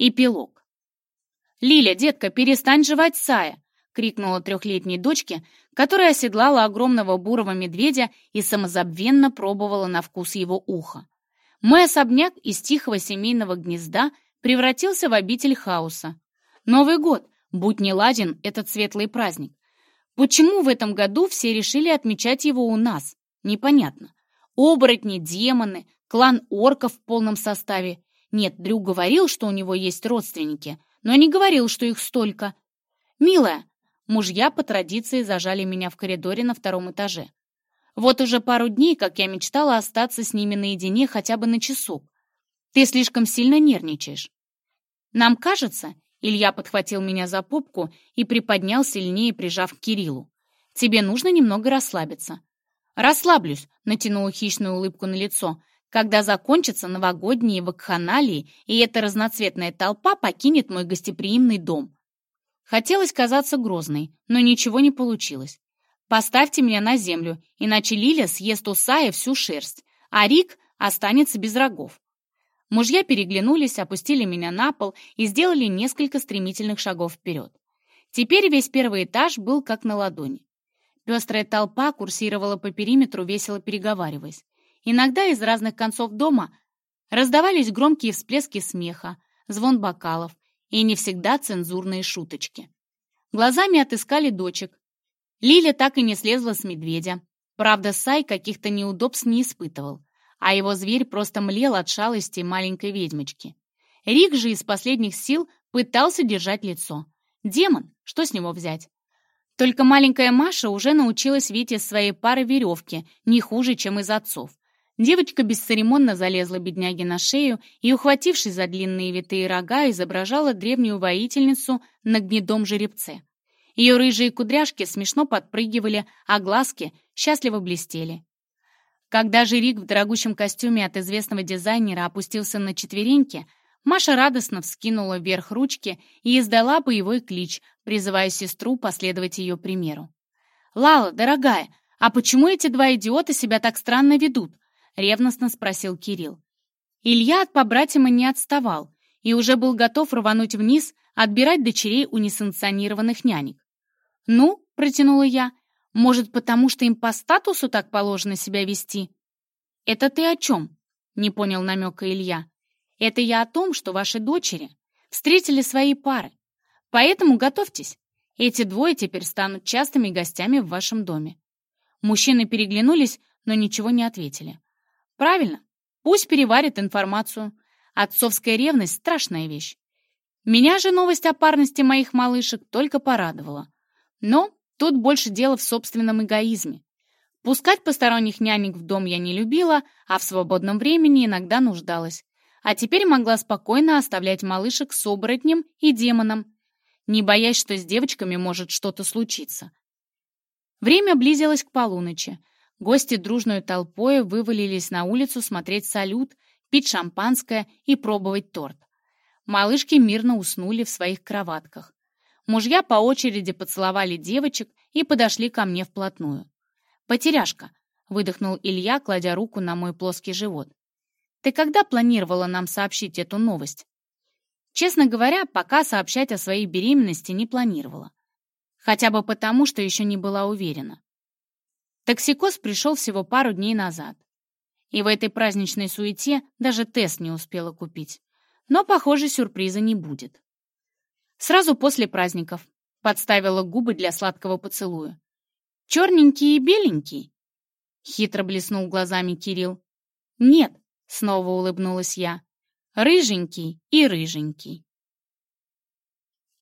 Эпилог. «Лиля, детка, перестань жевать Сая!» — крикнула трехлетней дочке, которая оседлала огромного бурого медведя и самозабвенно пробовала на вкус его уха. Мой особняк из тихого семейного гнезда превратился в обитель хаоса. Новый год, будь не ладен этот светлый праздник. Почему в этом году все решили отмечать его у нас? Непонятно. Оборотни, демоны, клан орков в полном составе. Нет, Дрю говорил, что у него есть родственники, но не говорил, что их столько. «Милая!» Мужья по традиции зажали меня в коридоре на втором этаже. Вот уже пару дней, как я мечтала остаться с ними наедине хотя бы на часок. Ты слишком сильно нервничаешь. Нам кажется, Илья подхватил меня за попку и приподнял сильнее, прижав к Кириллу. Тебе нужно немного расслабиться. Расслаблюсь, натянула хищную улыбку на лицо, когда закончатся новогодние вакханалии, и эта разноцветная толпа покинет мой гостеприимный дом. Хотелось казаться грозной, но ничего не получилось. Поставьте меня на землю, иначе Лиля съест у Сая всю шерсть, а Рик останется без рогов. Мужья переглянулись, опустили меня на пол и сделали несколько стремительных шагов вперед. Теперь весь первый этаж был как на ладони. Пестрая толпа курсировала по периметру, весело переговариваясь. Иногда из разных концов дома раздавались громкие всплески смеха, звон бокалов и не всегда цензурные шуточки. Глазами отыскали дочек. Лиля так и не слезла с медведя. Правда, Сай каких-то неудобств не испытывал, а его зверь просто млел от шалости маленькой ведьмочки. Рик же из последних сил пытался держать лицо. Демон, что с него взять? Только маленькая Маша уже научилась видеть из своей пары веревки, не хуже, чем из отцов. Девочка бесцеремонно залезла бедняге на шею и, ухватившись за длинные витые рога, изображала древнюю воительницу на гнедом жеребце. Ее рыжие кудряшки смешно подпрыгивали, а глазки счастливо блестели. Когда же Рик в дорогущем костюме от известного дизайнера опустился на четвереньки, Маша радостно вскинула вверх ручки и издала боевой клич, призывая сестру последовать ее примеру. «Лала, дорогая, а почему эти два идиота себя так странно ведут?» Ревностно спросил Кирилл. Илья от побратима не отставал и уже был готов рвануть вниз, отбирать дочерей у несанкционированных нянек. «Ну», — протянула я, — «может, потому что им по статусу так положено себя вести?» «Это ты о чем?» — не понял намека Илья. «Это я о том, что ваши дочери встретили свои пары. Поэтому готовьтесь. Эти двое теперь станут частыми гостями в вашем доме». Мужчины переглянулись, но ничего не ответили. Правильно. Пусть переварит информацию. Отцовская ревность — страшная вещь. Меня же новость о парности моих малышек только порадовала. Но тут больше дело в собственном эгоизме. Пускать посторонних нянек в дом я не любила, а в свободном времени иногда нуждалась. А теперь могла спокойно оставлять малышек с оборотнем и демоном, не боясь, что с девочками может что-то случиться. Время близилось к полуночи. Гости дружной толпой вывалились на улицу смотреть салют, пить шампанское и пробовать торт. Малышки мирно уснули в своих кроватках. Мужья по очереди поцеловали девочек и подошли ко мне вплотную. «Потеряшка», — выдохнул Илья, кладя руку на мой плоский живот. «Ты когда планировала нам сообщить эту новость?» Честно говоря, пока сообщать о своей беременности не планировала. Хотя бы потому, что еще не была уверена. Токсикоз пришел всего пару дней назад. И в этой праздничной суете даже тест не успела купить. Но, похоже, сюрприза не будет. Сразу после праздников подставила губы для сладкого поцелуя. «Черненький и беленький?» Хитро блеснул глазами Кирилл. «Нет», — снова улыбнулась я. «Рыженький и рыженький».